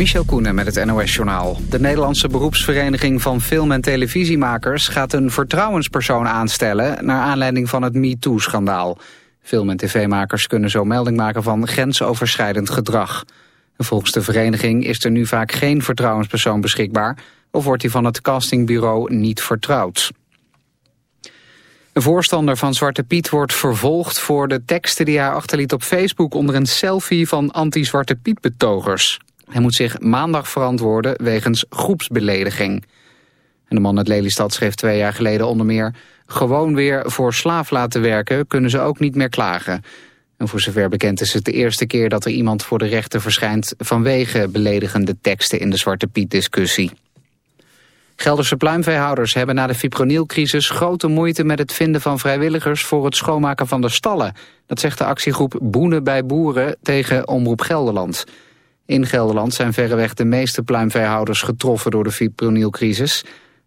Michel Koenen met het NOS-journaal. De Nederlandse beroepsvereniging van film- en televisiemakers... gaat een vertrouwenspersoon aanstellen... naar aanleiding van het MeToo-schandaal. Film- en tv-makers kunnen zo melding maken van grensoverschrijdend gedrag. volgens de vereniging is er nu vaak geen vertrouwenspersoon beschikbaar... of wordt hij van het castingbureau niet vertrouwd. Een voorstander van Zwarte Piet wordt vervolgd voor de teksten die hij achterliet op Facebook onder een selfie van anti-Zwarte Piet betogers. Hij moet zich maandag verantwoorden wegens groepsbelediging. En de man uit Lelystad schreef twee jaar geleden onder meer... gewoon weer voor slaaf laten werken kunnen ze ook niet meer klagen. En voor zover bekend is het de eerste keer dat er iemand voor de rechter verschijnt... vanwege beledigende teksten in de Zwarte Piet-discussie. Gelderse pluimveehouders hebben na de fipronilcrisis grote moeite met het vinden van vrijwilligers voor het schoonmaken van de stallen. Dat zegt de actiegroep Boenen bij Boeren tegen Omroep Gelderland. In Gelderland zijn verreweg de meeste pluimveehouders getroffen door de fipronilcrisis.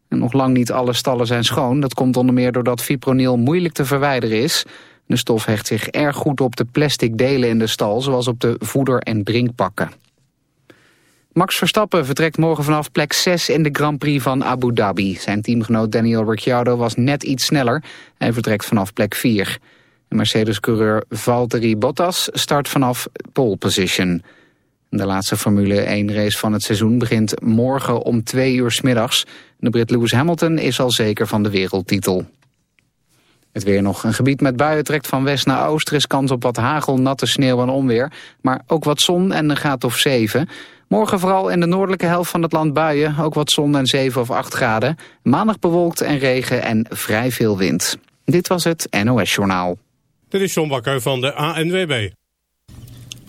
En nog lang niet alle stallen zijn schoon. Dat komt onder meer doordat fipronil moeilijk te verwijderen is. De stof hecht zich erg goed op de plastic delen in de stal, zoals op de voeder- en drinkpakken. Max Verstappen vertrekt morgen vanaf plek 6 in de Grand Prix van Abu Dhabi. Zijn teamgenoot Daniel Ricciardo was net iets sneller. Hij vertrekt vanaf plek 4. Mercedes-coureur Valtteri Bottas start vanaf pole position. De laatste Formule 1 race van het seizoen begint morgen om 2 uur s middags. De Brit Lewis Hamilton is al zeker van de wereldtitel. Het weer nog. Een gebied met buien trekt van west naar oost. Er is kans op wat hagel, natte sneeuw en onweer. Maar ook wat zon en een graad of 7. Morgen vooral in de noordelijke helft van het land buien. Ook wat zon en 7 of 8 graden. Maandag bewolkt en regen en vrij veel wind. Dit was het NOS Journaal. Dit is John Bakker van de ANWB.